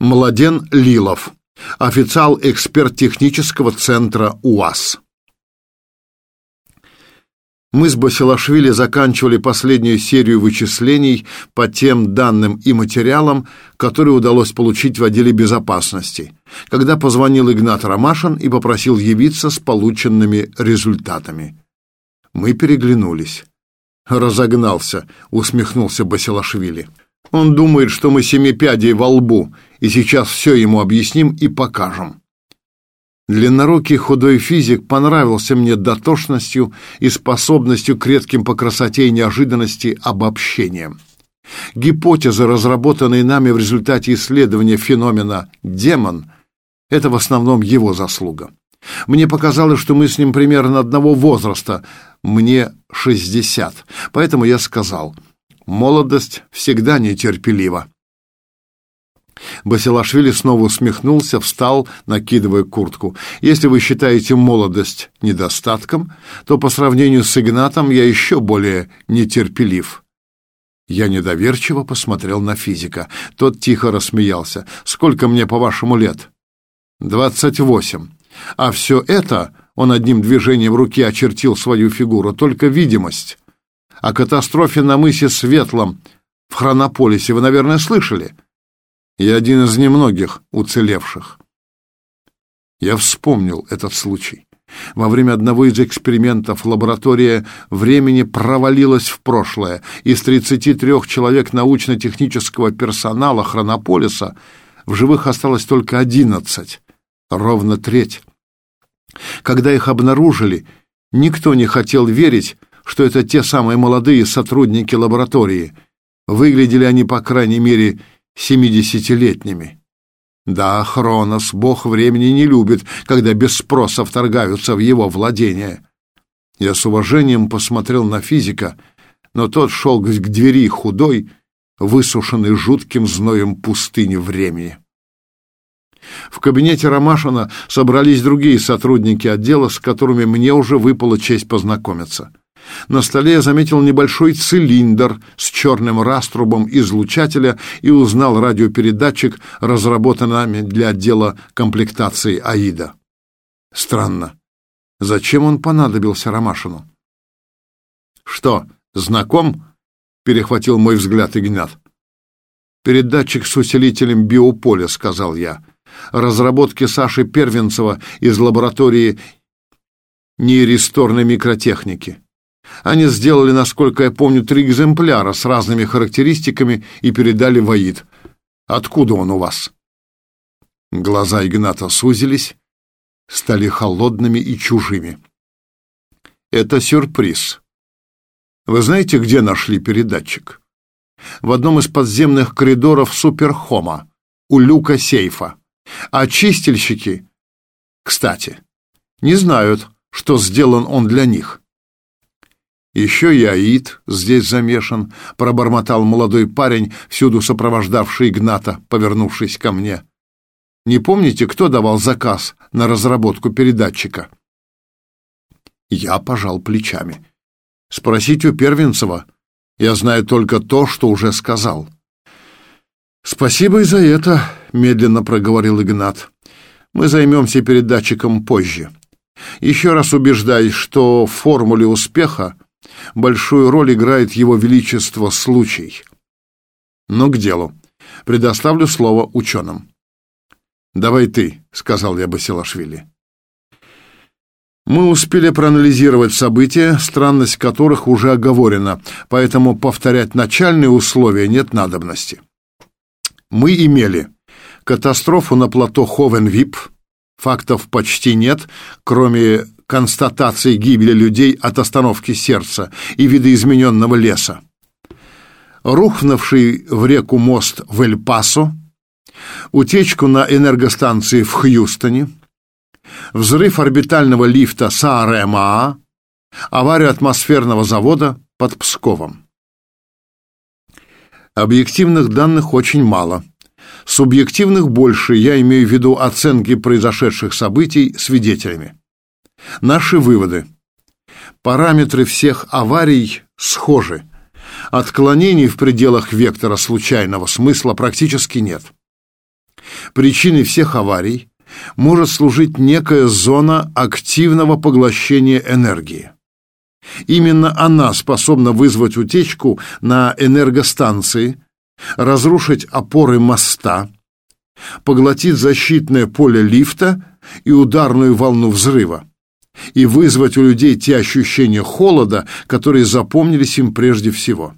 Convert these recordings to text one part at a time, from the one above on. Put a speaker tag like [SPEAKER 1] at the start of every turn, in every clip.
[SPEAKER 1] Младен Лилов, официал-эксперт технического центра УАЗ. Мы с Басилашвили заканчивали последнюю серию вычислений по тем данным и материалам, которые удалось получить в отделе безопасности, когда позвонил Игнат Ромашин и попросил явиться с полученными результатами. Мы переглянулись. «Разогнался», — усмехнулся Басилашвили. «Он думает, что мы семипядей во лбу, и сейчас все ему объясним и покажем». Длиннорукий худой физик понравился мне дотошностью и способностью к редким по красоте и неожиданности обобщениям. Гипотезы, разработанные нами в результате исследования феномена «демон», это в основном его заслуга. Мне показалось, что мы с ним примерно одного возраста, мне 60, поэтому я сказал, молодость всегда нетерпелива. Басилашвили снова усмехнулся, встал, накидывая куртку. «Если вы считаете молодость недостатком, то по сравнению с Игнатом я еще более нетерпелив». Я недоверчиво посмотрел на физика. Тот тихо рассмеялся. «Сколько мне, по-вашему, лет?» «Двадцать восемь. А все это...» Он одним движением руки очертил свою фигуру. «Только видимость. О катастрофе на мысе Светлом в Хронополисе вы, наверное, слышали?» Я один из немногих уцелевших. Я вспомнил этот случай. Во время одного из экспериментов лаборатория времени провалилась в прошлое. Из 33 человек научно-технического персонала Хронополиса в живых осталось только 11, ровно треть. Когда их обнаружили, никто не хотел верить, что это те самые молодые сотрудники лаборатории. Выглядели они, по крайней мере, семидесятилетними. Да, Хронос, бог времени, не любит, когда без спроса вторгаются в его владение. Я с уважением посмотрел на физика, но тот шел к двери худой, высушенный жутким зноем пустыни времени. В кабинете Ромашина собрались другие сотрудники отдела, с которыми мне уже выпала честь познакомиться. На столе я заметил небольшой цилиндр с черным раструбом излучателя и узнал радиопередатчик, разработанный для отдела комплектации АИДа. Странно. Зачем он понадобился Ромашину? «Что, знаком?» — перехватил мой взгляд Игнат. «Передатчик с усилителем биополя», — сказал я. «Разработки Саши Первенцева из лаборатории нейристорной микротехники». Они сделали, насколько я помню, три экземпляра с разными характеристиками и передали в АИД. Откуда он у вас?» Глаза Игната сузились, стали холодными и чужими. «Это сюрприз. Вы знаете, где нашли передатчик?» «В одном из подземных коридоров Суперхома, у люка сейфа. А чистильщики, кстати, не знают, что сделан он для них. «Еще и Аид здесь замешан», — пробормотал молодой парень, всюду сопровождавший Игната, повернувшись ко мне. «Не помните, кто давал заказ на разработку передатчика?» Я пожал плечами. «Спросите у Первенцева. Я знаю только то, что уже сказал». «Спасибо и за это», — медленно проговорил Игнат. «Мы займемся передатчиком позже. Еще раз убеждаюсь, что в формуле успеха большую роль играет его величество случай. Но к делу. Предоставлю слово ученым. «Давай ты», — сказал я Басилашвили. Мы успели проанализировать события, странность которых уже оговорена, поэтому повторять начальные условия нет надобности. Мы имели катастрофу на плато Ховенвип, фактов почти нет, кроме констатации гибели людей от остановки сердца и видоизмененного леса. Рухнувший в реку мост в Эль-Пасо, утечку на энергостанции в Хьюстоне, взрыв орбитального лифта Саарема, аварию атмосферного завода под Псковом. Объективных данных очень мало. Субъективных больше, я имею в виду оценки произошедших событий свидетелями. Наши выводы. Параметры всех аварий схожи. Отклонений в пределах вектора случайного смысла практически нет. Причиной всех аварий может служить некая зона активного поглощения энергии. Именно она способна вызвать утечку на энергостанции, разрушить опоры моста, поглотить защитное поле лифта и ударную волну взрыва и вызвать у людей те ощущения холода, которые запомнились им прежде всего.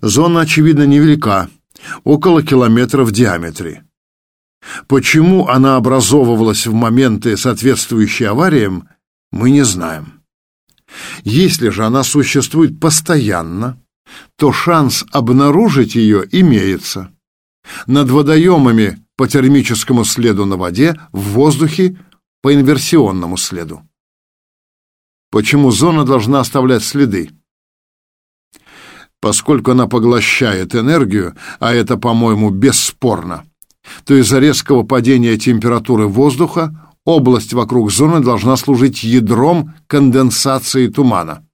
[SPEAKER 1] Зона, очевидно, невелика, около километра в диаметре. Почему она образовывалась в моменты, соответствующие авариям, мы не знаем. Если же она существует постоянно, то шанс обнаружить ее имеется. Над водоемами по термическому следу на воде, в воздухе по инверсионному следу. Почему зона должна оставлять следы? Поскольку она поглощает энергию, а это, по-моему, бесспорно, то из-за резкого падения температуры воздуха область вокруг зоны должна служить ядром конденсации тумана.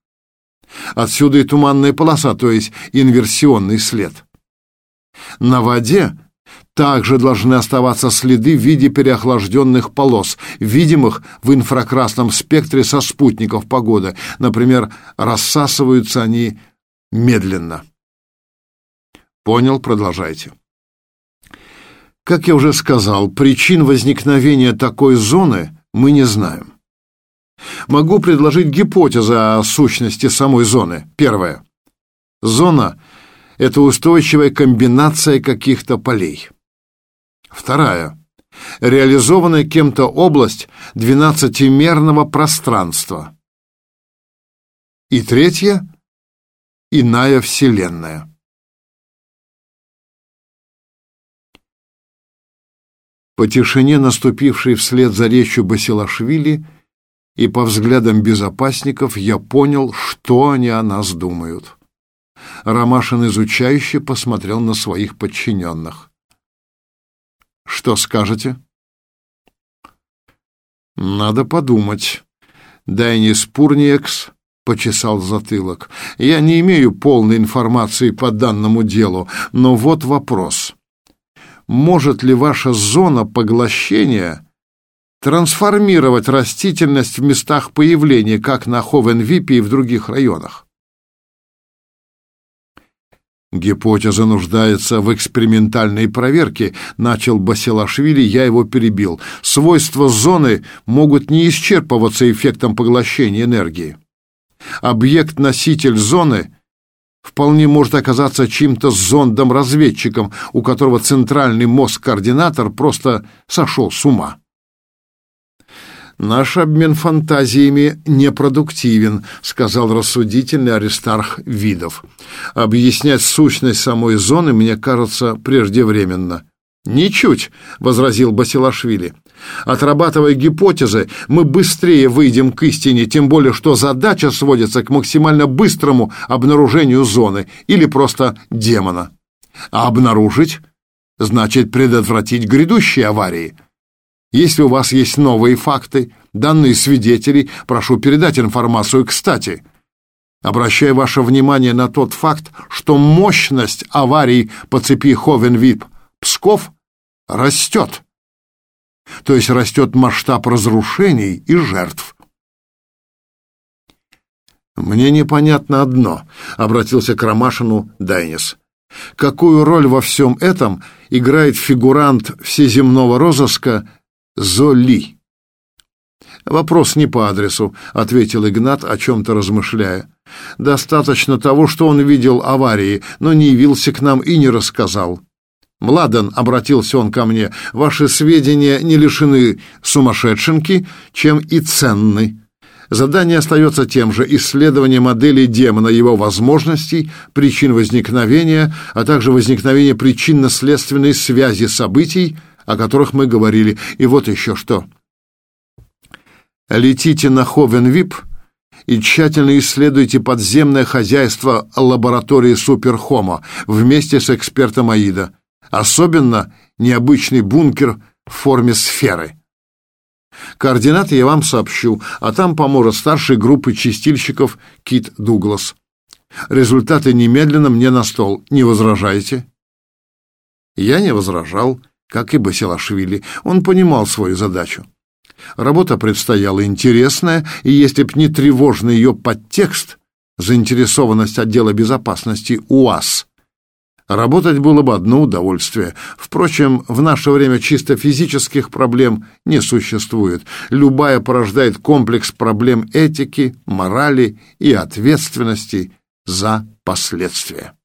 [SPEAKER 1] Отсюда и туманная полоса, то есть инверсионный след. На воде также должны оставаться следы в виде переохлажденных полос, видимых в инфракрасном спектре со спутников погоды. Например, рассасываются они медленно. Понял, продолжайте. Как я уже сказал, причин возникновения такой зоны мы не знаем. Могу предложить гипотезы о сущности самой зоны. Первое. Зона — это устойчивая комбинация каких-то полей. Вторая. Реализованная кем-то область двенадцатимерного пространства. И третье — иная вселенная. По тишине, наступившей вслед за речью Басилашвили, и по взглядам безопасников я понял, что они о нас думают. Ромашин изучающе посмотрел на своих подчиненных. «Что скажете?» «Надо подумать». Дайнис Пурниекс почесал затылок. «Я не имею полной информации по данному делу, но вот вопрос может ли ваша зона поглощения трансформировать растительность в местах появления, как на Ховенвипе и в других районах. Гипотеза нуждается в экспериментальной проверке, начал Басилашвили, я его перебил. Свойства зоны могут не исчерпываться эффектом поглощения энергии. Объект-носитель зоны вполне может оказаться чьим-то зондом-разведчиком, у которого центральный мозг-координатор просто сошел с ума. «Наш обмен фантазиями непродуктивен», — сказал рассудительный Аристарх Видов. «Объяснять сущность самой зоны, мне кажется, преждевременно». «Ничуть», — возразил Басилашвили. Отрабатывая гипотезы, мы быстрее выйдем к истине, тем более что задача сводится к максимально быстрому обнаружению зоны или просто демона. А обнаружить значит предотвратить грядущие аварии. Если у вас есть новые факты, данные свидетелей, прошу передать информацию кстати. Обращаю ваше внимание на тот факт, что мощность аварий по цепи Ховен-Вип-Псков растет то есть растет масштаб разрушений и жертв. «Мне непонятно одно», — обратился к Ромашину Дайнис. «Какую роль во всем этом играет фигурант всеземного розыска Золи?» «Вопрос не по адресу», — ответил Игнат, о чем-то размышляя. «Достаточно того, что он видел аварии, но не явился к нам и не рассказал. «Младен», — обратился он ко мне, — «ваши сведения не лишены сумасшедшенки, чем и ценны. Задание остается тем же — исследование модели демона, его возможностей, причин возникновения, а также возникновения причинно-следственной связи событий, о которых мы говорили. И вот еще что. Летите на Ховенвип и тщательно исследуйте подземное хозяйство лаборатории Суперхома вместе с экспертом Аида. Особенно необычный бункер в форме сферы. Координаты я вам сообщу, а там поможет старшей группы чистильщиков Кит Дуглас. Результаты немедленно мне на стол. Не возражайте. Я не возражал. Как и Басилашвили, он понимал свою задачу. Работа предстояла интересная, и если б не тревожный ее подтекст, заинтересованность отдела безопасности УАЗ, работать было бы одно удовольствие. Впрочем, в наше время чисто физических проблем не существует. Любая порождает комплекс проблем этики, морали и ответственности за последствия.